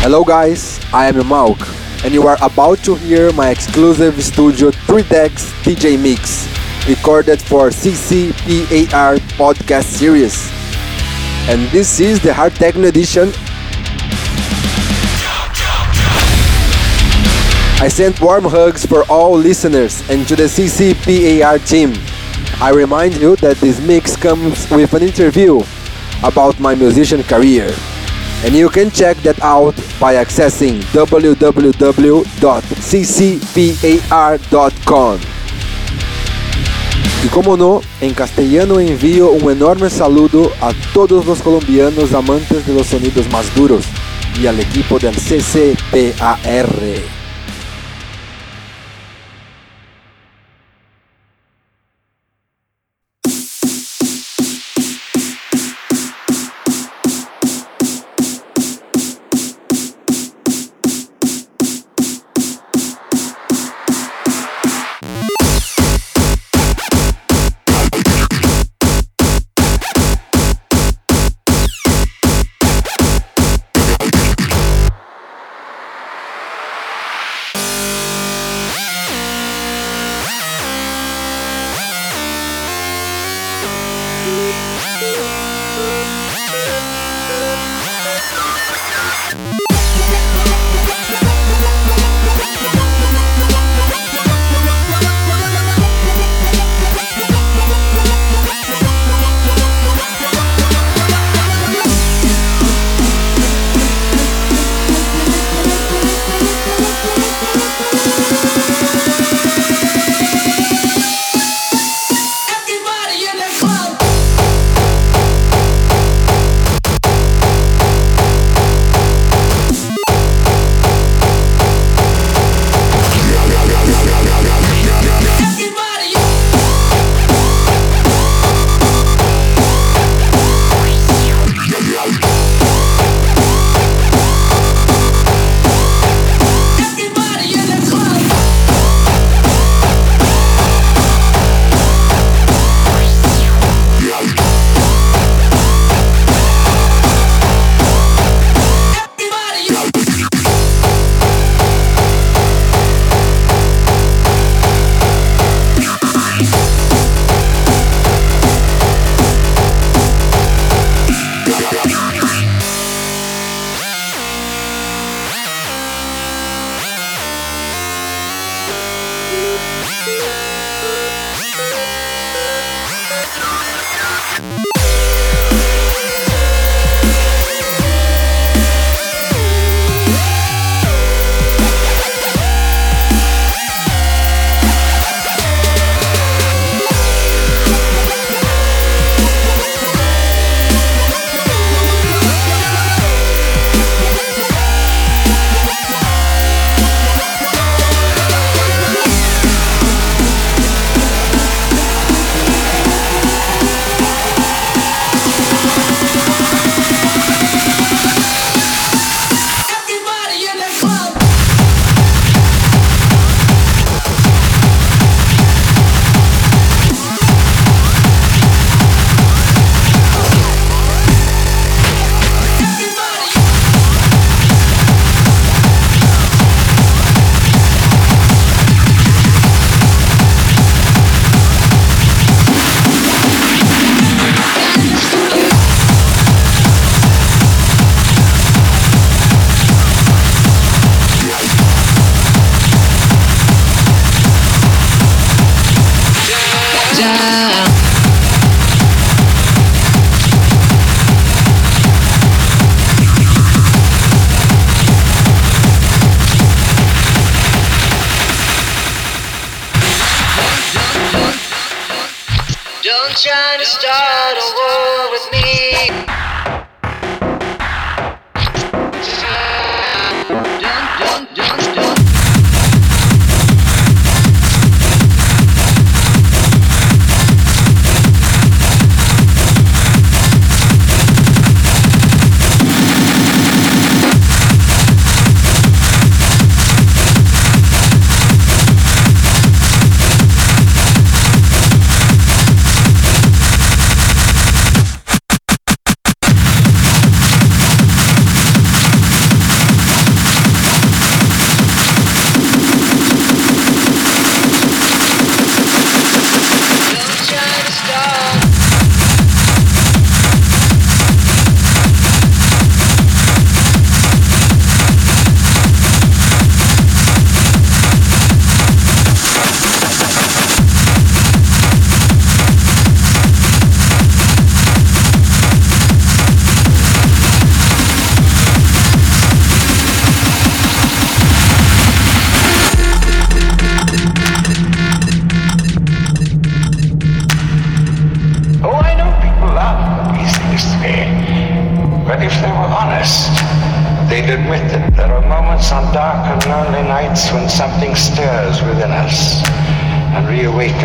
Hello guys, I am Malk and you are about to hear my exclusive Studio 3 Decks DJ mix recorded for CCPAR podcast series. And this is the Hard Techno edition. I sent warm hugs for all listeners and to the CCPAR team. I remind you that this mix comes with an interview about my musician career. And you can check that out by accessing www.ccpar.com. Y como no, en castellano envío un enorme saludo a todos los colombianos amantes de los sonidos más duros y al equipo del CCPAR.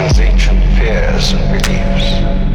Reawakens ancient fears and beliefs.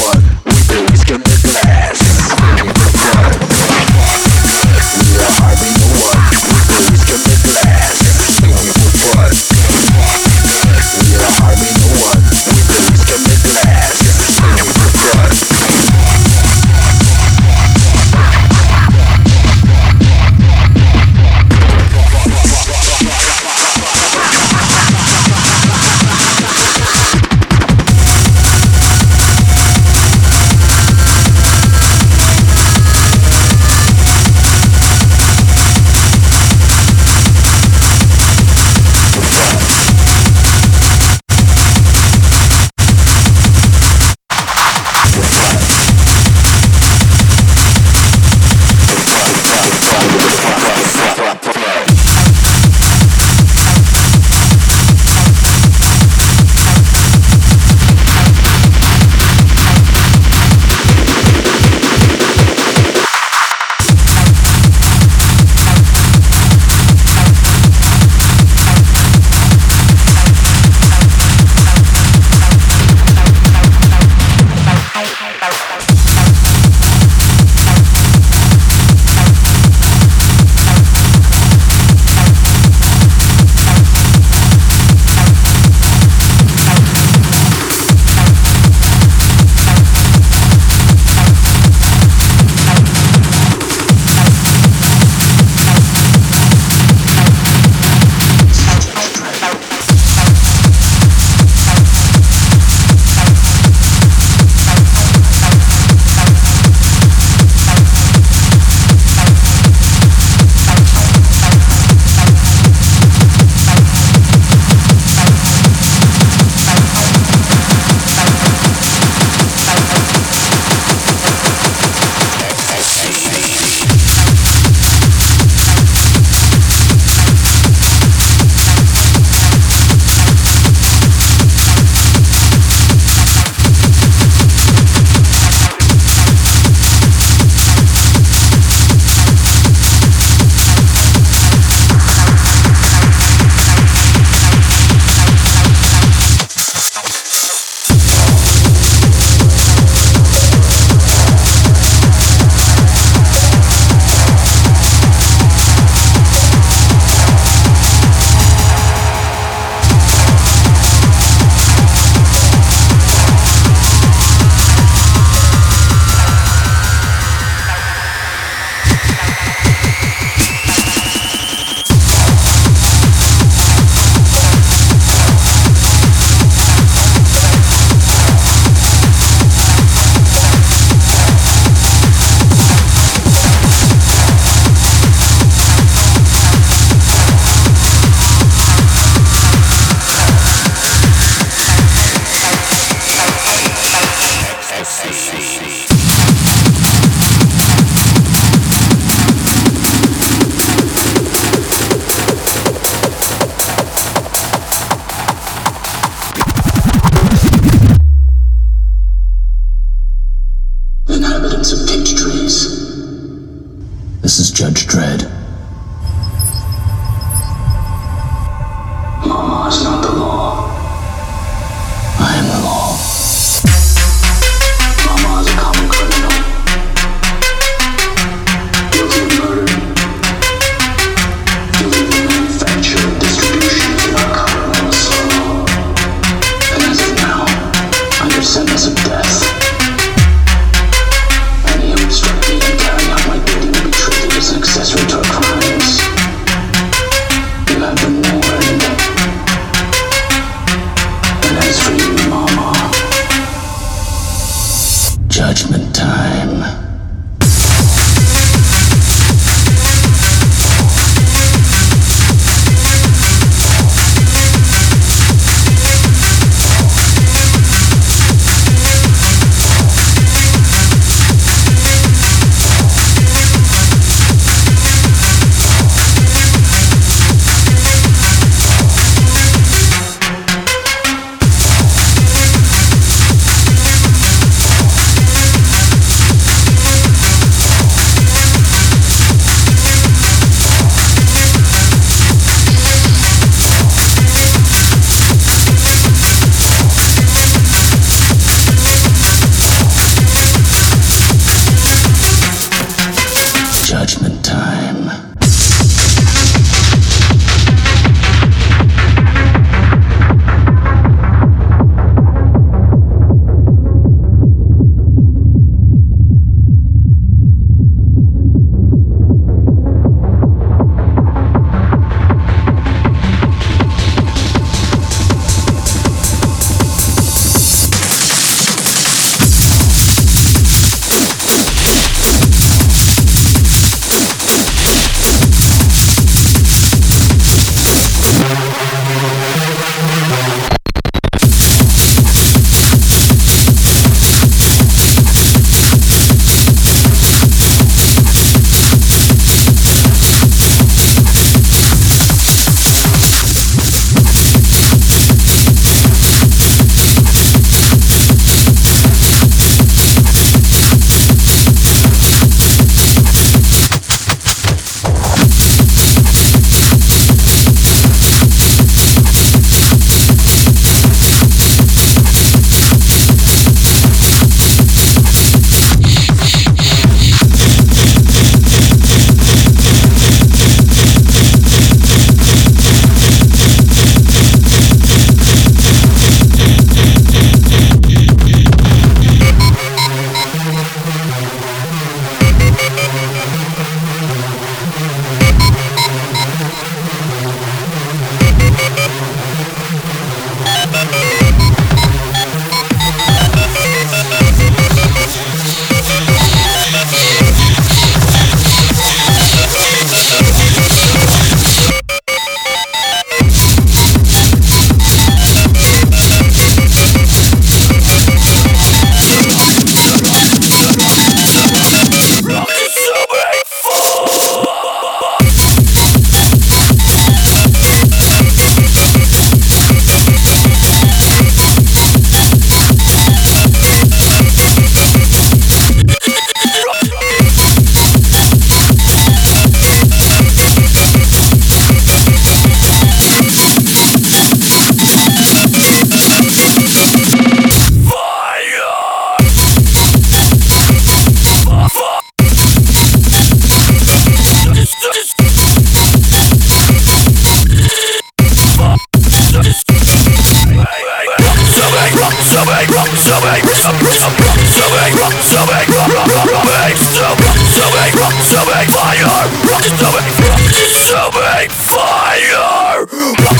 one.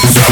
Swan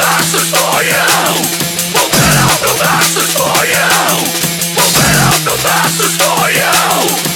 The face of the waiting for the